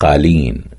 قالين.